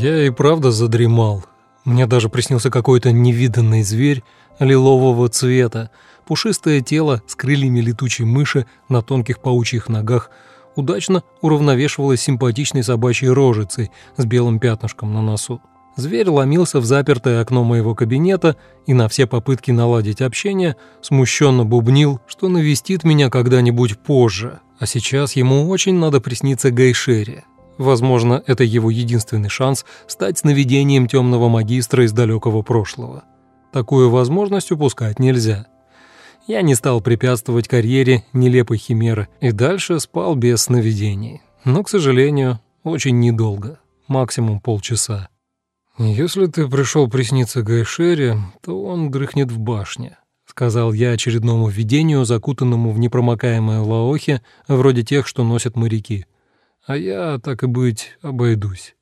Я и правда задремал. Мне даже приснился какой-то невиданный зверь лилового цвета, пушистое тело с крыльями летучей мыши на тонких паучьих ногах удачно уравновешивалось симпатичной собачьей рожицей с белым пятнышком на носу. Зверь ломился в запертое окно моего кабинета и на все попытки наладить общение смущенно бубнил, что навестит меня когда-нибудь позже, а сейчас ему очень надо присниться Гайшере. Возможно, это его единственный шанс стать сновидением темного магистра из далекого прошлого. Такую возможность упускать нельзя. Я не стал препятствовать карьере нелепой химеры и дальше спал без сновидений. Но, к сожалению, очень недолго, максимум полчаса. «Если ты пришел присниться Гайшере, то он дрыхнет в башне», — сказал я очередному видению, закутанному в непромокаемые лаохи, вроде тех, что носят моряки а я, так и быть, обойдусь.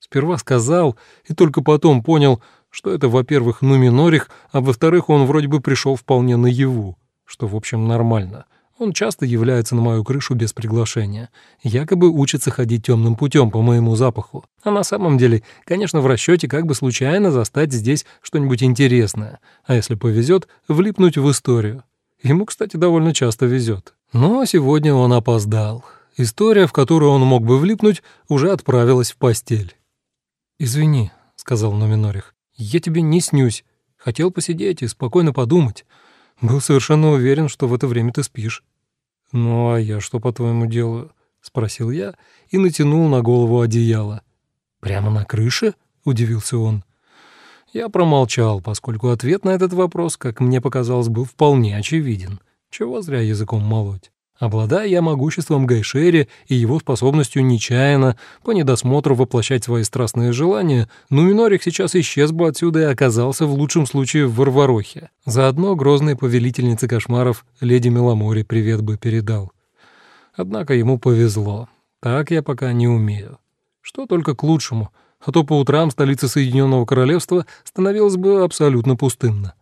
Сперва сказал и только потом понял, что это, во-первых, Нуминорих, а во-вторых, он вроде бы пришел вполне наяву, что, в общем, нормально. Он часто является на мою крышу без приглашения, якобы учится ходить темным путем по моему запаху. А на самом деле, конечно, в расчете как бы случайно застать здесь что-нибудь интересное, а если повезет, влипнуть в историю. Ему, кстати, довольно часто везет. Но сегодня он опоздал. История, в которую он мог бы влипнуть, уже отправилась в постель. «Извини», — сказал Номинорих, — «я тебе не снюсь. Хотел посидеть и спокойно подумать. Был совершенно уверен, что в это время ты спишь». «Ну, а я что, по-твоему, делаю?» — спросил я и натянул на голову одеяло. «Прямо на крыше?» — удивился он. Я промолчал, поскольку ответ на этот вопрос, как мне показалось, был вполне очевиден. Чего зря языком молоть. Обладая я могуществом Гайшери и его способностью нечаянно, по недосмотру воплощать свои страстные желания, Нуминорик сейчас исчез бы отсюда и оказался в лучшем случае в Варварохе. Заодно грозной повелительнице кошмаров леди Меломори привет бы передал. Однако ему повезло. Так я пока не умею. Что только к лучшему, а то по утрам столица Соединенного Королевства становилась бы абсолютно пустынна.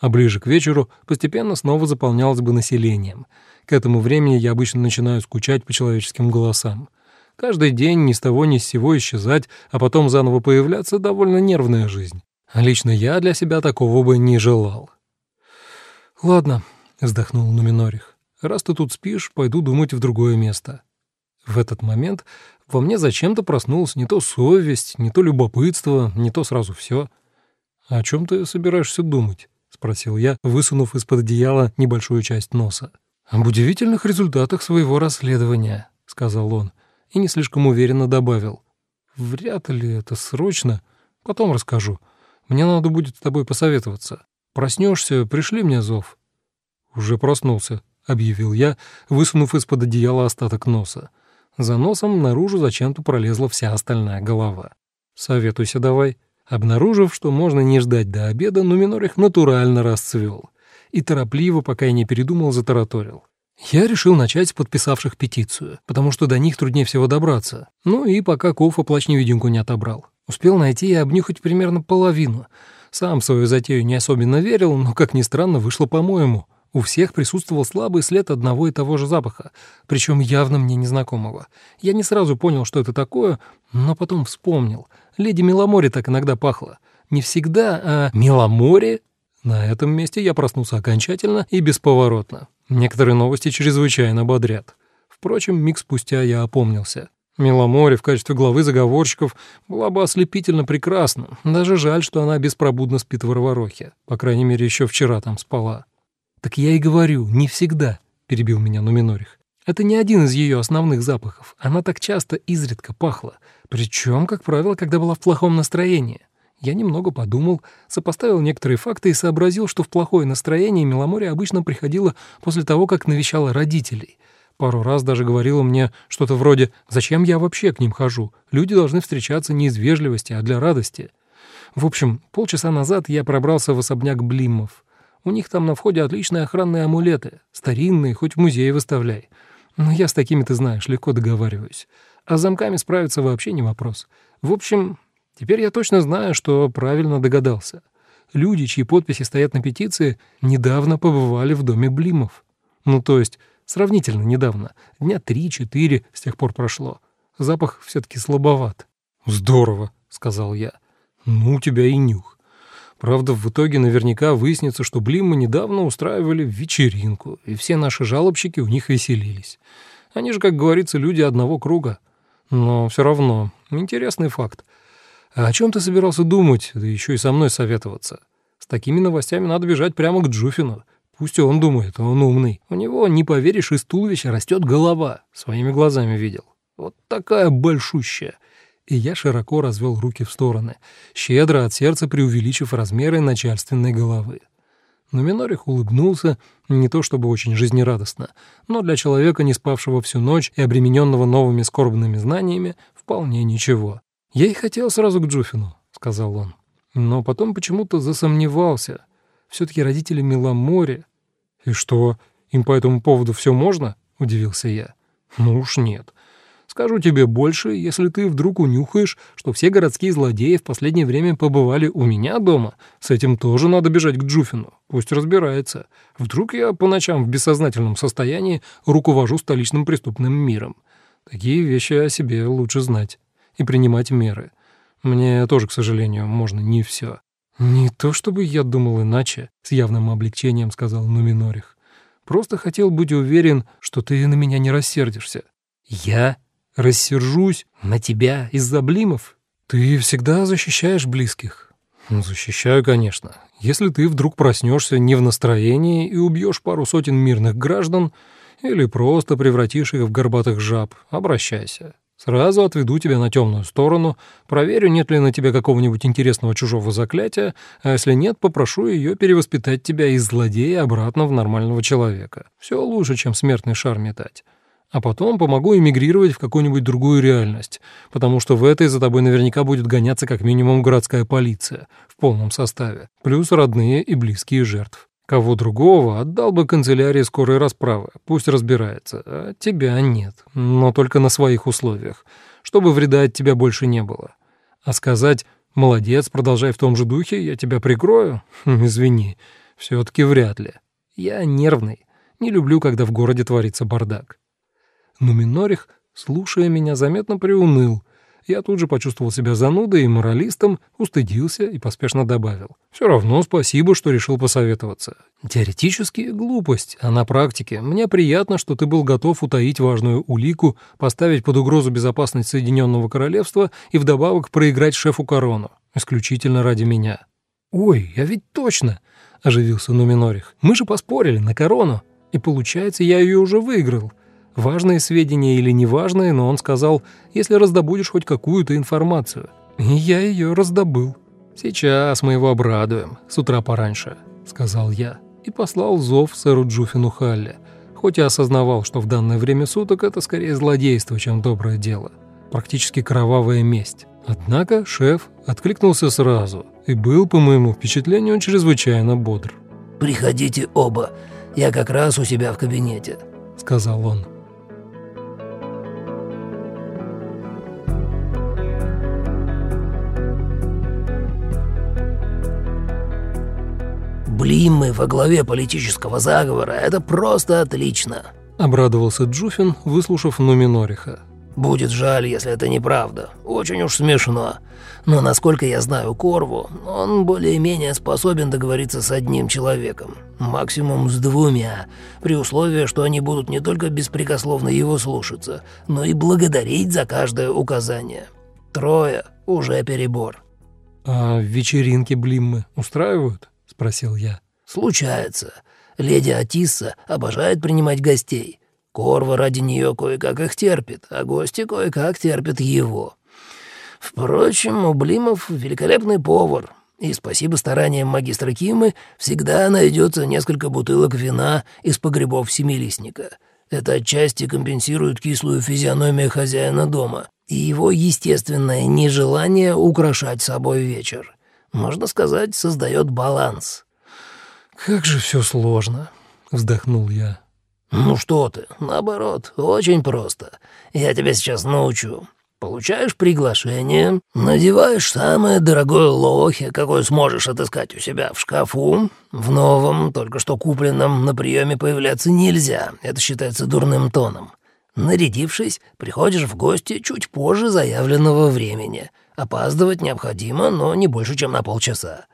А ближе к вечеру постепенно снова заполнялась бы населением — к этому времени я обычно начинаю скучать по человеческим голосам. Каждый день ни с того ни с сего исчезать, а потом заново появляться — довольно нервная жизнь. лично я для себя такого бы не желал. «Ладно», — вздохнул Нуминорих, — «раз ты тут спишь, пойду думать в другое место». В этот момент во мне зачем-то проснулась не то совесть, не то любопытство, не то сразу все. «О чем ты собираешься думать?» — спросил я, высунув из-под одеяла небольшую часть носа. «Об удивительных результатах своего расследования», — сказал он, и не слишком уверенно добавил. «Вряд ли это срочно. Потом расскажу. Мне надо будет с тобой посоветоваться. Проснешься, пришли мне зов». «Уже проснулся», — объявил я, высунув из-под одеяла остаток носа. За носом наружу зачем-то пролезла вся остальная голова. «Советуйся давай». Обнаружив, что можно не ждать до обеда, Нуминорих натурально расцвел и торопливо, пока я не передумал, затараторил. Я решил начать с подписавших петицию, потому что до них труднее всего добраться. Ну и пока Кофа плащ-невидимку не отобрал. Успел найти и обнюхать примерно половину. Сам в свою затею не особенно верил, но, как ни странно, вышло по-моему. У всех присутствовал слабый след одного и того же запаха, причем явно мне незнакомого. Я не сразу понял, что это такое, но потом вспомнил. Леди Меломори так иногда пахло. Не всегда, а Меломори на этом месте я проснулся окончательно и бесповоротно. Некоторые новости чрезвычайно бодрят. Впрочем, миг спустя я опомнился. Миломоре в качестве главы заговорщиков была бы ослепительно прекрасна. Даже жаль, что она беспробудно спит в Арварохе. По крайней мере, еще вчера там спала. «Так я и говорю, не всегда», — перебил меня Нуминорих. «Это не один из ее основных запахов. Она так часто изредка пахла. Причем, как правило, когда была в плохом настроении. Я немного подумал, сопоставил некоторые факты и сообразил, что в плохое настроение Меломорье обычно приходила после того, как навещала родителей. Пару раз даже говорила мне что-то вроде «Зачем я вообще к ним хожу? Люди должны встречаться не из вежливости, а для радости». В общем, полчаса назад я пробрался в особняк Блимов. У них там на входе отличные охранные амулеты, старинные, хоть в музее выставляй. Но я с такими, ты знаешь, легко договариваюсь. А с замками справиться вообще не вопрос. В общем, Теперь я точно знаю, что правильно догадался. Люди, чьи подписи стоят на петиции, недавно побывали в доме Блимов. Ну, то есть, сравнительно недавно. Дня три-четыре с тех пор прошло. Запах все таки слабоват. «Здорово», сказал я. «Ну, у тебя и нюх. Правда, в итоге наверняка выяснится, что Блиммы недавно устраивали вечеринку, и все наши жалобщики у них веселились. Они же, как говорится, люди одного круга. Но все равно, интересный факт. А о чем ты собирался думать, да еще и со мной советоваться? С такими новостями надо бежать прямо к Джуфину. Пусть он думает, он умный. У него, не поверишь, из туловища растет голова. Своими глазами видел. Вот такая большущая и я широко развел руки в стороны, щедро от сердца преувеличив размеры начальственной головы. Но Минорих улыбнулся, не то чтобы очень жизнерадостно, но для человека, не спавшего всю ночь и обремененного новыми скорбными знаниями, вполне ничего. «Я и хотел сразу к Джуфину», — сказал он. Но потом почему-то засомневался. Все-таки родители Миломоре. «И что, им по этому поводу все можно?» — удивился я. «Ну уж нет. Скажу тебе больше, если ты вдруг унюхаешь, что все городские злодеи в последнее время побывали у меня дома, с этим тоже надо бежать к Джуфину. Пусть разбирается. Вдруг я по ночам в бессознательном состоянии руковожу столичным преступным миром. Такие вещи о себе лучше знать и принимать меры. Мне тоже, к сожалению, можно не все. «Не то чтобы я думал иначе», — с явным облегчением сказал Нуминорих. «Просто хотел быть уверен, что ты на меня не рассердишься». «Я?» Рассержусь на тебя из-за блимов? Ты всегда защищаешь близких. Ну, защищаю, конечно. Если ты вдруг проснешься не в настроении и убьешь пару сотен мирных граждан или просто превратишь их в горбатых жаб, обращайся. Сразу отведу тебя на темную сторону, проверю, нет ли на тебе какого-нибудь интересного чужого заклятия, а если нет, попрошу ее перевоспитать тебя из злодея обратно в нормального человека. Все лучше, чем смертный шар метать а потом помогу эмигрировать в какую-нибудь другую реальность, потому что в этой за тобой наверняка будет гоняться как минимум городская полиция в полном составе, плюс родные и близкие жертв. Кого другого отдал бы канцелярии скорой расправы, пусть разбирается, а тебя нет, но только на своих условиях, чтобы вреда от тебя больше не было. А сказать «молодец, продолжай в том же духе, я тебя прикрою», хм, извини, все таки вряд ли. Я нервный, не люблю, когда в городе творится бардак. Но Минорих, слушая меня, заметно приуныл. Я тут же почувствовал себя занудой и моралистом, устыдился и поспешно добавил. «Все равно спасибо, что решил посоветоваться. Теоретически глупость, а на практике мне приятно, что ты был готов утаить важную улику, поставить под угрозу безопасность Соединенного Королевства и вдобавок проиграть шефу корону, исключительно ради меня». «Ой, я ведь точно!» — оживился Нуминорих. «Мы же поспорили на корону, и получается, я ее уже выиграл». Важные сведения или неважные, но он сказал, если раздобудешь хоть какую-то информацию. И я ее раздобыл. «Сейчас мы его обрадуем, с утра пораньше», — сказал я. И послал зов сэру Джуфину Халле, хоть и осознавал, что в данное время суток это скорее злодейство, чем доброе дело. Практически кровавая месть. Однако шеф откликнулся сразу и был, по моему впечатлению, чрезвычайно бодр. «Приходите оба, я как раз у себя в кабинете», — сказал он. Блиммы во главе политического заговора — это просто отлично!» — обрадовался Джуфин, выслушав Нуминориха. «Будет жаль, если это неправда. Очень уж смешно. Но, насколько я знаю Корву, он более-менее способен договориться с одним человеком. Максимум с двумя, при условии, что они будут не только беспрекословно его слушаться, но и благодарить за каждое указание. Трое — уже перебор». «А вечеринки Блиммы устраивают?» Спросил я. «Случается. Леди Атисса обожает принимать гостей. Корва ради нее кое-как их терпит, а гости кое-как терпят его. Впрочем, у Блимов великолепный повар, и спасибо стараниям магистра Кимы всегда найдется несколько бутылок вина из погребов семилистника. Это отчасти компенсирует кислую физиономию хозяина дома и его естественное нежелание украшать собой вечер можно сказать, создает баланс. «Как же все сложно», — вздохнул я. «Ну что ты, наоборот, очень просто. Я тебя сейчас научу. Получаешь приглашение, надеваешь самое дорогое лохи, какое сможешь отыскать у себя в шкафу. В новом, только что купленном, на приеме появляться нельзя, это считается дурным тоном. Нарядившись, приходишь в гости чуть позже заявленного времени, Опаздывать необходимо, но не больше, чем на полчаса.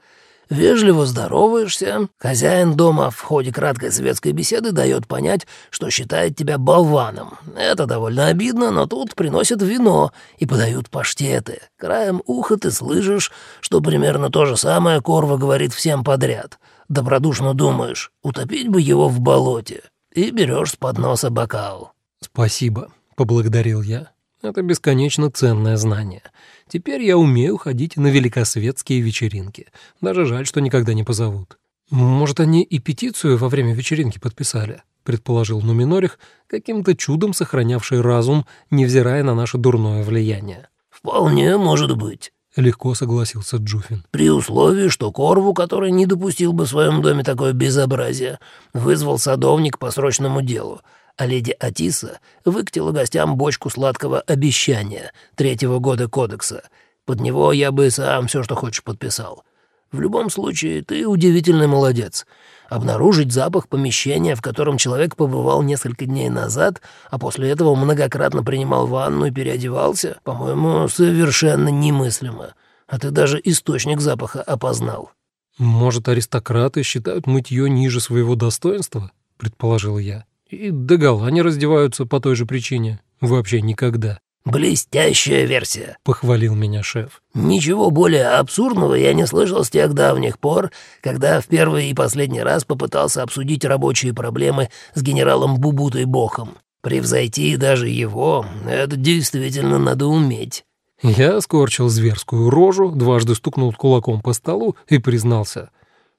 Вежливо здороваешься, хозяин дома в ходе краткой светской беседы дает понять, что считает тебя болваном. Это довольно обидно, но тут приносят вино и подают паштеты. Краем уха ты слышишь, что примерно то же самое Корва говорит всем подряд. Добродушно думаешь, утопить бы его в болоте, и берешь с подноса бокал. «Спасибо», — поблагодарил я. «Это бесконечно ценное знание». Теперь я умею ходить на великосветские вечеринки. Даже жаль, что никогда не позовут. Может, они и петицию во время вечеринки подписали, предположил Нуминорих, каким-то чудом сохранявший разум, невзирая на наше дурное влияние. «Вполне может быть», — легко согласился Джуфин. «При условии, что Корву, который не допустил бы в своем доме такое безобразие, вызвал садовник по срочному делу, а леди Атиса выкатила гостям бочку сладкого обещания третьего года кодекса. Под него я бы сам все, что хочешь, подписал. В любом случае, ты удивительный молодец. Обнаружить запах помещения, в котором человек побывал несколько дней назад, а после этого многократно принимал ванну и переодевался, по-моему, совершенно немыслимо. А ты даже источник запаха опознал. «Может, аристократы считают мытье ниже своего достоинства?» — предположил я. И догола не раздеваются по той же причине. Вообще никогда. «Блестящая версия», — похвалил меня шеф. «Ничего более абсурдного я не слышал с тех давних пор, когда в первый и последний раз попытался обсудить рабочие проблемы с генералом Бубутой Бохом. Превзойти даже его — это действительно надо уметь». Я скорчил зверскую рожу, дважды стукнул кулаком по столу и признался.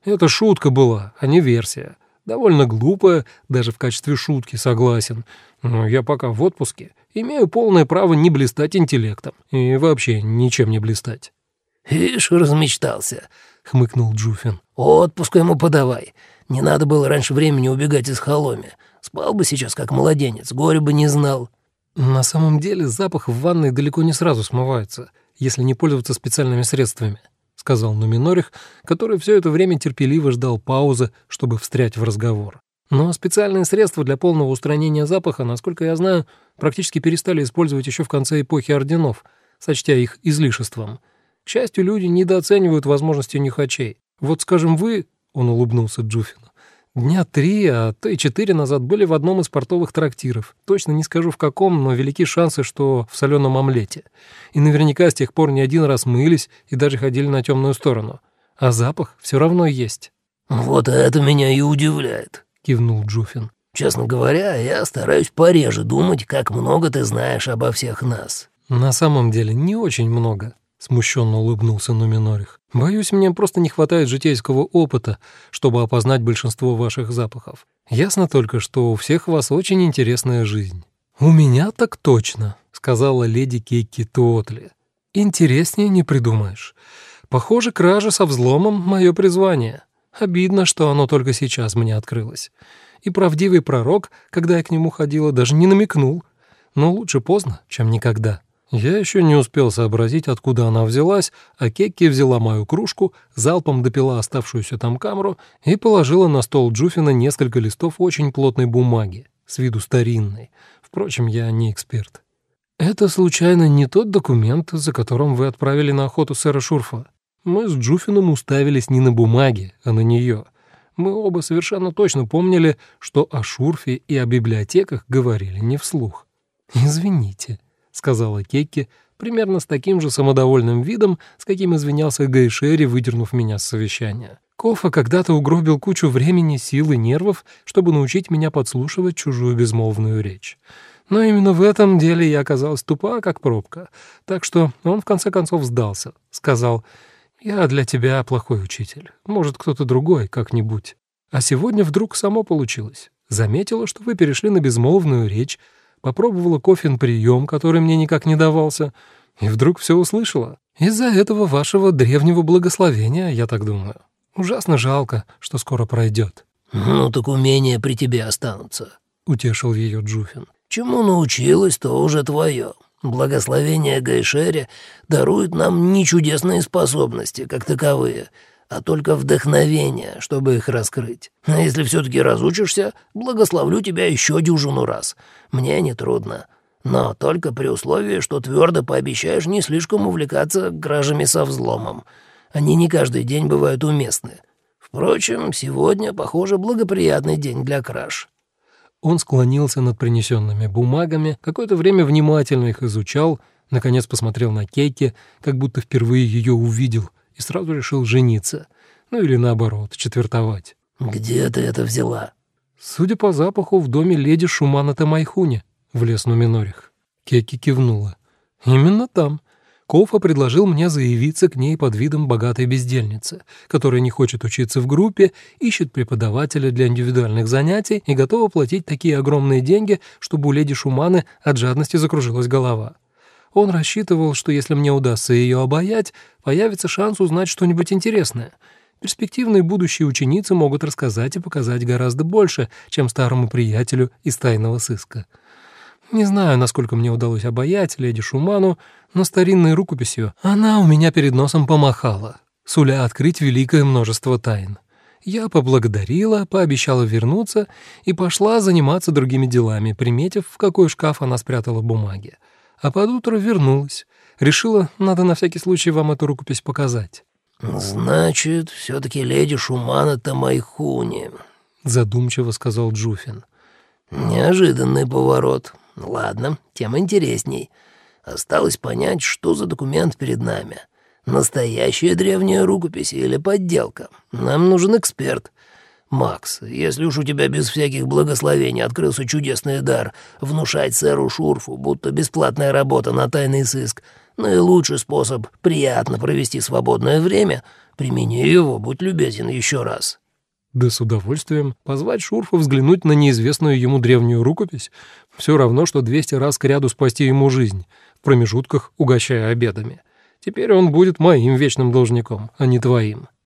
Это шутка была, а не версия. Довольно глупая, даже в качестве шутки согласен. Но я пока в отпуске, имею полное право не блистать интеллектом. И вообще ничем не блистать. «Ишь, размечтался», — хмыкнул Джуфин. «Отпуск ему подавай. Не надо было раньше времени убегать из холоми. Спал бы сейчас как младенец, горе бы не знал». На самом деле запах в ванной далеко не сразу смывается, если не пользоваться специальными средствами сказал Нуминорих, который все это время терпеливо ждал паузы, чтобы встрять в разговор. Но специальные средства для полного устранения запаха, насколько я знаю, практически перестали использовать еще в конце эпохи орденов, сочтя их излишеством. К счастью, люди недооценивают возможности нюхачей. Вот, скажем, вы, — он улыбнулся Джуфину, Дня три, а то и четыре назад были в одном из портовых трактиров. Точно не скажу в каком, но велики шансы, что в соленом омлете. И наверняка с тех пор не один раз мылись и даже ходили на темную сторону. А запах все равно есть. «Вот это меня и удивляет», — кивнул Джуфин. «Честно говоря, я стараюсь пореже думать, как много ты знаешь обо всех нас». «На самом деле не очень много», — смущенно улыбнулся Нуминорих. «Боюсь, мне просто не хватает житейского опыта, чтобы опознать большинство ваших запахов. Ясно только, что у всех вас очень интересная жизнь». «У меня так точно», — сказала леди Кейки Туотли. «Интереснее не придумаешь. Похоже, кража со взломом — мое призвание. Обидно, что оно только сейчас мне открылось. И правдивый пророк, когда я к нему ходила, даже не намекнул. Но лучше поздно, чем никогда». Я еще не успел сообразить, откуда она взялась, а Кекки взяла мою кружку, залпом допила оставшуюся там камеру и положила на стол Джуфина несколько листов очень плотной бумаги, с виду старинной. Впрочем, я не эксперт. «Это, случайно, не тот документ, за которым вы отправили на охоту сэра Шурфа? Мы с Джуфином уставились не на бумаге, а на нее. Мы оба совершенно точно помнили, что о Шурфе и о библиотеках говорили не вслух. Извините» сказала Кекки, примерно с таким же самодовольным видом, с каким извинялся Гайшери, выдернув меня с совещания. Кофа когда-то угробил кучу времени, сил и нервов, чтобы научить меня подслушивать чужую безмолвную речь. Но именно в этом деле я оказалась тупа, как пробка. Так что он в конце концов сдался. Сказал, «Я для тебя плохой учитель. Может, кто-то другой как-нибудь». А сегодня вдруг само получилось. Заметила, что вы перешли на безмолвную речь, попробовала кофин прием, который мне никак не давался, и вдруг все услышала. Из-за этого вашего древнего благословения, я так думаю. Ужасно жалко, что скоро пройдет. «Ну так умения при тебе останутся», — утешил ее Джуфин. «Чему научилась, то уже твое. Благословение Гайшери дарует нам не чудесные способности, как таковые, а только вдохновение, чтобы их раскрыть. А если все-таки разучишься, благословлю тебя еще дюжину раз. Мне не трудно. Но только при условии, что твердо пообещаешь не слишком увлекаться кражами со взломом. Они не каждый день бывают уместны. Впрочем, сегодня, похоже, благоприятный день для краж». Он склонился над принесенными бумагами, какое-то время внимательно их изучал, наконец посмотрел на Кейки, как будто впервые ее увидел, и сразу решил жениться. Ну или наоборот, четвертовать. «Где ты это взяла?» Судя по запаху, в доме леди Шумана Тамайхуни влез Нуминорих. Кеки кивнула. «Именно там. Кофа предложил мне заявиться к ней под видом богатой бездельницы, которая не хочет учиться в группе, ищет преподавателя для индивидуальных занятий и готова платить такие огромные деньги, чтобы у леди Шуманы от жадности закружилась голова. Он рассчитывал, что если мне удастся ее обаять, появится шанс узнать что-нибудь интересное. Перспективные будущие ученицы могут рассказать и показать гораздо больше, чем старому приятелю из тайного сыска. Не знаю, насколько мне удалось обаять леди Шуману, но старинной рукописью она у меня перед носом помахала, суля открыть великое множество тайн. Я поблагодарила, пообещала вернуться и пошла заниматься другими делами, приметив, в какой шкаф она спрятала бумаги. А под утро вернулась. Решила, надо на всякий случай вам эту рукопись показать. «Значит, все-таки леди Шумана Тамайхуни», — задумчиво сказал Джуфин. «Неожиданный поворот. Ладно, тем интересней. Осталось понять, что за документ перед нами. Настоящая древняя рукопись или подделка. Нам нужен эксперт. Макс, если уж у тебя без всяких благословений открылся чудесный дар внушать сэру Шурфу, будто бесплатная работа на тайный сыск, наилучший способ приятно провести свободное время, примени его, будь любезен еще раз. Да с удовольствием. Позвать Шурфа взглянуть на неизвестную ему древнюю рукопись все равно, что 200 раз к ряду спасти ему жизнь, в промежутках угощая обедами. Теперь он будет моим вечным должником, а не твоим.